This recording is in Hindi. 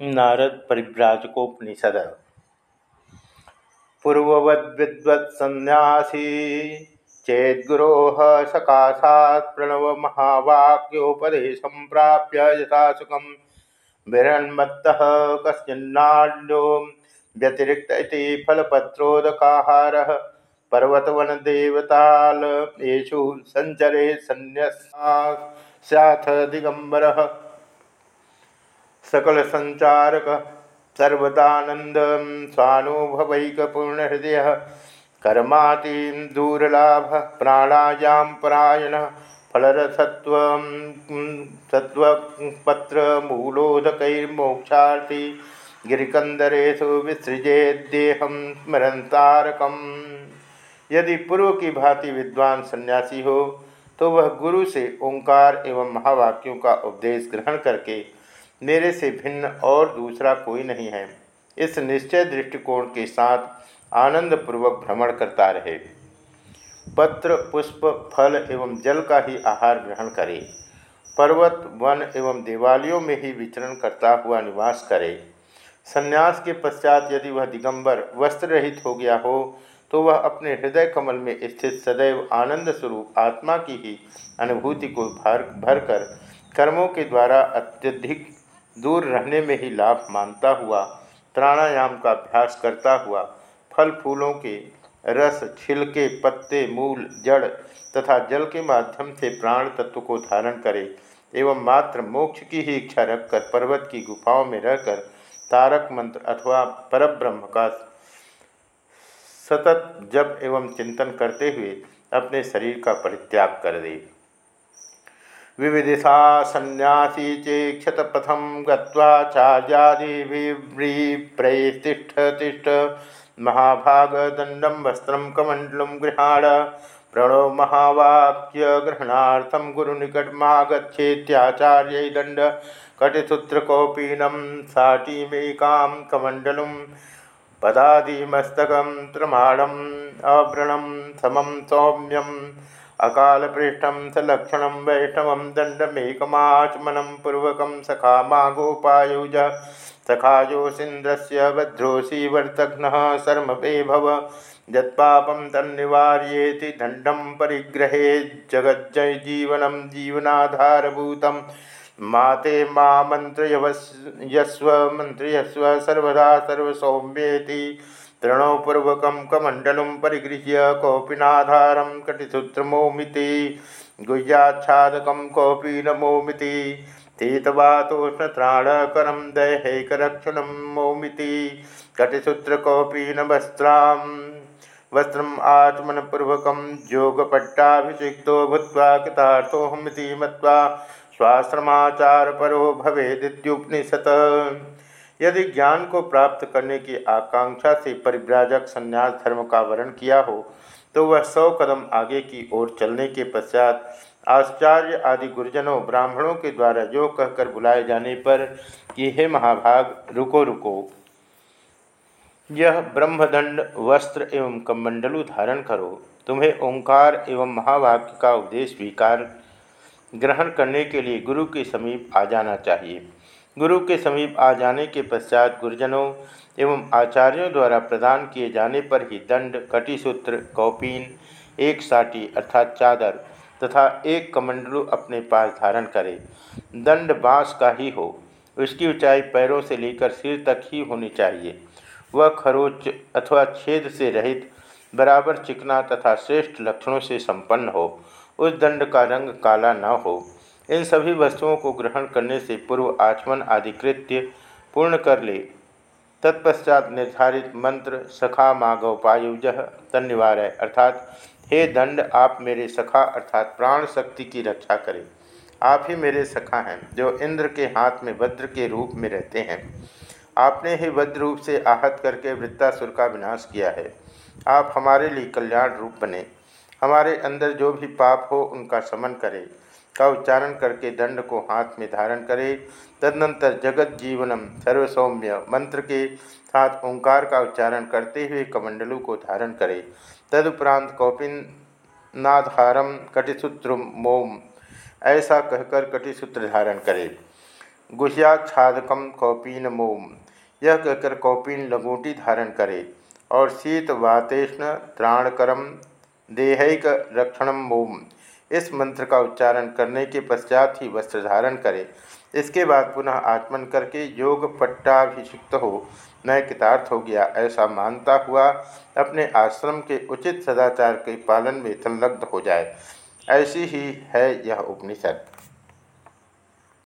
नारद परिव्राजकोपनिषद पूर्ववद्विद्वत्सन्यासी चेद्गुरो सकाशात् प्रणव महावाक्योपदेशं प्राप्य यथासुखं विरन्मत्तः कश्चिन्नाड्यो व्यतिरिक्त इति फलपत्रोदकाहारः। पर्वतवनदेवताल येषु सञ्चरे सन्न्यस्याथ दिगम्बरः सकल संचारक सर्वदानंद स्वानुभवैकपूर्ण हृदय कर्माति दूरलाभ प्राणायाम परायण फलरसत्व सत्वपत्र मूलोदकैर्मोक्षार्थी गिरिकंदरेशु विसृजेदेहम स्मरंतारकम यदि पूर्व की भांति विद्वान सन्यासी हो तो वह गुरु से ओंकार एवं महावाक्यों का उपदेश ग्रहण करके मेरे से भिन्न और दूसरा कोई नहीं है। इस निश्चय दृष्टिकोण के साथ आनंद पूर्वक भ्रमण करता रहे। पत्र, पुष्प, फल एवं जल का ही आहार ग्रहण करे। पर्वत, वन एवं देवालयों में ही विचरण करता हुआ निवास करे। संन्यास के पश्चात यदि वह दिगंबर वस्त्र रहित हो गया हो तो वह अपने हृदय कमल में स्थित सदैव आनंद स्वरूप आत्मा की ही अनुभूति को भर, भरकर कर्मों के द्वारा अत्यधिक दूर रहने में ही लाभ मानता हुआ, प्राणायाम का अभ्यास करता हुआ फल फूलों के रस, छिलके, पत्ते, मूल, जड़ तथा जल के माध्यम से प्राण तत्व को धारण करे एवं मात्र मोक्ष की ही इच्छा रखकर पर्वत की गुफाओं में रहकर तारक मंत्र अथवा परब्रह्म का सतत जप एवं चिंतन करते हुए अपने शरीर का परित्याग कर दे। विविदिशा सन्यासी चेक्षत पथम गत्वाचार्यादिभिप्रेतिष्ठ तिष्ठ महाभागदंडम वस्त्रम कमंडलम गृहाण। प्रणो महावाक्य ग्रहणार्थम गुरुनिकटमागछेत्याचार्य दंड कटिसूत्रकौपीनम साटीमेकां कमंडलम पदादिमस्तकं त्रमाणम् अव्रणं समं सौम्यम। अकाल पृष्ठम सलक्षण वैष्णव दंडमेकमाचमनम पूर्वक सखा मा गोपायुज सखाजोसींद्र से भद्रोसी वर्तघ्न शर्मे भव यत्पापम तन्निवार्येति दंडम परिग्रहे जगज्जय जीवन जीवनाधारभूत। माते मा मंत्रयस्व मंत्रयस्व सर्वदा सर्वसौम्येति। तृणोपूर्वक कमंडलुं परिगृह्य कौपिनाधारं कटिसूत्रमोमिति गुह्याच्छादकं कौपीनमोमिति। शीतवातोष्णत्राणकरं दैहैकरक्षणं मोमिति। कटिसूत्रकौपीनवस्त्रां वस्त्रम् आचमनपूर्वकं योगपट्टाभिषिक्तो भूत्वा कृतार्थोऽहमिति मत्वा स्वाश्रमाचारपरो भवेदित्युपनिषत्। यदि ज्ञान को प्राप्त करने की आकांक्षा से परिव्राजक संन्यास धर्म का वर्ण किया हो तो वह सौ कदम आगे की ओर चलने के पश्चात आचार्य आदि गुरुजनों, ब्राह्मणों के द्वारा जो कहकर बुलाए जाने पर कि, हे महाभाग, रुको रुको। यह ब्रह्मदंड, वस्त्र एवं कमंडलु धारण करो। तुम्हें ओंकार एवं महावाक्य का उपदेश स्वीकार ग्रहण करने के लिए गुरु के समीप आ जाना चाहिए। गुरु के समीप आ जाने के पश्चात गुरुजनों एवं आचार्यों द्वारा प्रदान किए जाने पर ही दंड, कटिसूत्र, कौपीन, एक साटी अर्थात चादर तथा एक कमंडलू अपने पास धारण करे। दंड बाँस का ही हो, उसकी ऊंचाई पैरों से लेकर सिर तक ही होनी चाहिए। वह खरोच अथवा छेद से रहित, बराबर चिकना तथा श्रेष्ठ लक्षणों से संपन्न हो। उस दंड का रंग काला न हो। इन सभी वस्तुओं को ग्रहण करने से पूर्व आचमन आदि कृत्य पूर्ण कर ले। तत्पश्चात निर्धारित मंत्र, सखा माघोपायुज तन्निवार अर्थात, हे दंड, आप मेरे सखा, अर्थात प्राण शक्ति की रक्षा करें। आप ही मेरे सखा हैं, जो इंद्र के हाथ में वज्र के रूप में रहते हैं। आपने ही वज्र रूप से आहत करके वृत्तासुर का विनाश किया है। आप हमारे लिए कल्याण रूप बने। हमारे अंदर जो भी पाप हो, उनका समन करें। का उच्चारण करके दंड को हाथ में धारण करे। तदनंतर जगत जीवनम सर्वसौम्य मंत्र के साथ ओंकार का उच्चारण करते हुए कमंडलू को धारण करे। तदुपरांत कौपिन नाधारम कटिसूत्र मोम, ऐसा कहकर कटिसूत्र धारण करे। गुह्याच्छादकम कौपीन मोम, यह कहकर कौपीन लगोटी धारण करे। और शीत वातेष्ण त्राणकरम देहिक रक्षण मोम इस मंत्र का उच्चारण करने के पश्चात ही वस्त्र धारण करें। इसके बाद पुनः आचमन करके योग पट्टाभिषिक्त हो नए कितार्थ हो गया, ऐसा मानता हुआ अपने आश्रम के उचित सदाचार के पालन में संलग्न हो जाए। ऐसी ही है यह उपनिषद।